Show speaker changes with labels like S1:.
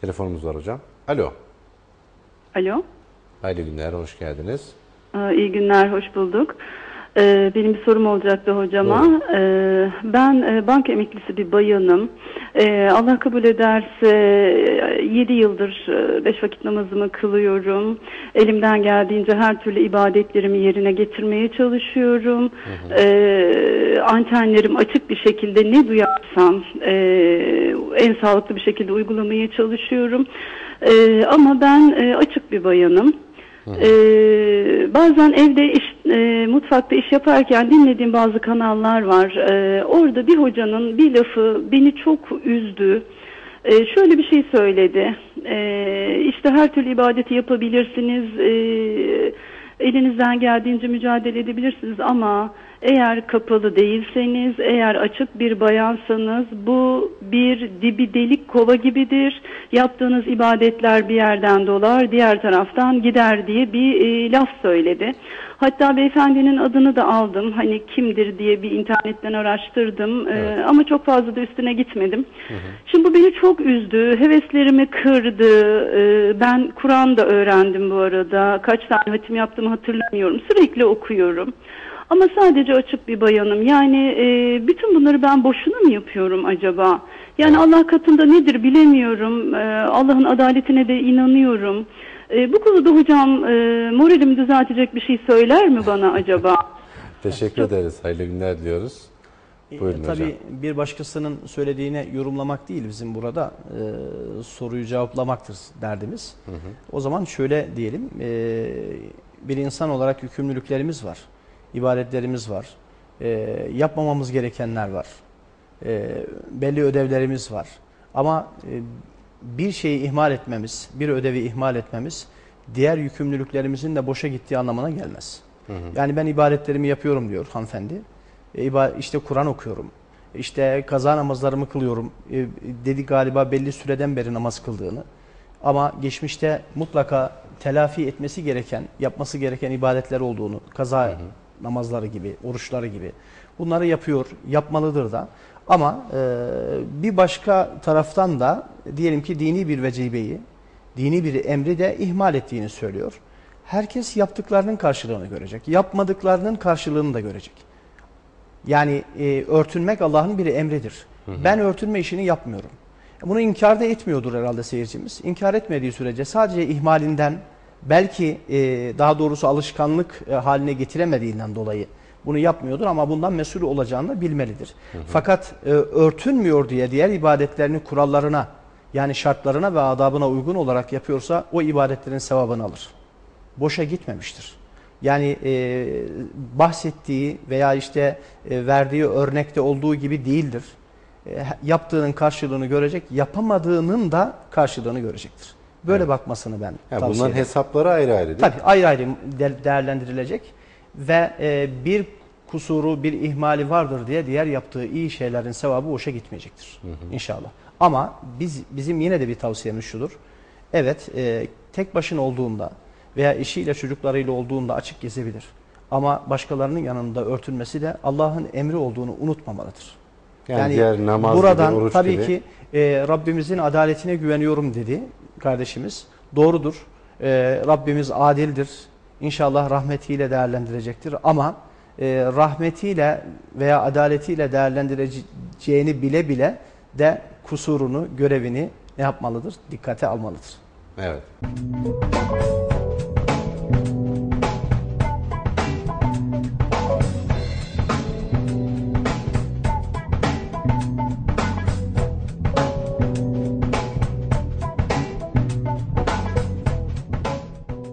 S1: Telefonumuz var hocam. Alo.
S2: Alo.
S1: Hayırlı günler, hoş geldiniz.
S2: Ee, İyi günler, hoş bulduk. Ee, Benim bir sorum olacaktı hocama. Ee, Ben e, banka emeklisi bir bayanım. Ee, Allah kabul ederse 7 yıldır 5 vakit namazımı kılıyorum. Elimden geldiğince her türlü ibadetlerimi yerine getirmeye çalışıyorum. Ee, Antenlerim açık bir şekilde ne duyarsam e, en sağlıklı bir şekilde uygulamaya çalışıyorum. Ee, Ama ben e, açık bir bayanım. Ee, bazen evde iş, e, mutfakta iş yaparken dinlediğim bazı kanallar var. Ee, orada bir hocanın bir lafı beni çok üzdü. Ee, şöyle bir şey söyledi. Ee, işte her türlü ibadeti yapabilirsiniz. Ee, elinizden geldiğince mücadele edebilirsiniz ama eğer kapalı değilseniz, eğer açık bir bayansanız bu bir dibi delik kova gibidir. Yaptığınız ibadetler bir yerden dolar, diğer taraftan gider diye bir e, laf söyledi. Hatta beyefendinin adını da aldım. Hani kimdir diye bir internetten araştırdım. Ee, ama çok fazla da üstüne gitmedim. Şimdi bu beni çok üzdü. Heveslerimi kırdı. Ee, ben Kur'an da öğrendim bu arada. Kaç tane hatim yaptığımı hatırlamıyorum. Sürekli okuyorum. Ama sadece açık bir bayanım. Yani e, bütün bunları ben boşuna mı yapıyorum acaba? Yani Allah katında nedir bilemiyorum. Ee, Allah'ın adaletine de inanıyorum. Ee, bu konuda hocam e, moralimi düzeltecek bir şey söyler mi bana acaba?
S1: Teşekkür ederiz, hayırlı günler diyoruz. Buyurun
S3: E,
S1: hocam.
S3: Tabii bir başkasının söylediğine yorumlamak değil bizim burada e, soruyu cevaplamaktır derdimiz. O zaman şöyle diyelim e, bir insan olarak yükümlülüklerimiz var, ibadetlerimiz var, e, yapmamamız gerekenler var, e, belli ödevlerimiz var. Ama e, bir şeyi ihmal etmemiz, bir ödevi ihmal etmemiz diğer yükümlülüklerimizin de boşa gittiği anlamına gelmez. Yani ben ibadetlerimi yapıyorum diyor hanımefendi. E, işte Kur'an okuyorum. İşte kaza namazlarımı kılıyorum. E, dedi galiba belli süreden beri namaz kıldığını. Ama geçmişte mutlaka telafi etmesi gereken, yapması gereken ibadetler olduğunu, kaza namazları gibi, oruçları gibi bunları yapıyor, yapmalıdır da. Ama e, bir başka taraftan da diyelim ki dini bir vecibeyi, dini bir emri de ihmal ettiğini söylüyor. Herkes yaptıklarının karşılığını görecek. Yapmadıklarının karşılığını da görecek. Yani e, örtünmek Allah'ın bir emridir. Ben örtünme işini yapmıyorum. Bunu inkar da etmiyordur herhalde seyircimiz. İnkar etmediği sürece sadece ihmalinden belki e, daha doğrusu alışkanlık e, haline getiremediğinden dolayı bunu yapmıyordur ama bundan mesul olacağını bilmelidir. Fakat e, örtünmüyor diye diğer ibadetlerini kurallarına yani şartlarına ve adabına uygun olarak yapıyorsa o ibadetlerin sevabını alır. Boşa gitmemiştir. Yani e, bahsettiği veya işte e, verdiği örnekte olduğu gibi değildir. E, yaptığının karşılığını görecek, yapamadığının da karşılığını görecektir. Böyle bakmasını ben
S1: Yani
S3: tavsiye
S1: bunların
S3: ederim.
S1: hesapları ayrı ayrı değil mi?
S3: Tabii ayrı ayrı de- değerlendirilecek ve e, bir kusuru, bir ihmali vardır diye diğer yaptığı iyi şeylerin sevabı boşa gitmeyecektir inşallah. Ama biz bizim yine de bir tavsiyemiz şudur. Evet, e, tek başına olduğunda veya eşiyle çocuklarıyla olduğunda açık gezebilir. Ama başkalarının yanında örtülmesi de Allah'ın emri olduğunu unutmamalıdır.
S1: Yani diğer namaz
S3: buradan
S1: gibi, oruç
S3: tabii
S1: gibi.
S3: ki e, Rabbimizin adaletine güveniyorum dedi kardeşimiz. Doğrudur. E, Rabbimiz adildir. İnşallah rahmetiyle değerlendirecektir. Ama e, rahmetiyle veya adaletiyle değerlendireceğini bile bile de kusurunu, görevini ne yapmalıdır? Dikkate almalıdır.
S1: Evet.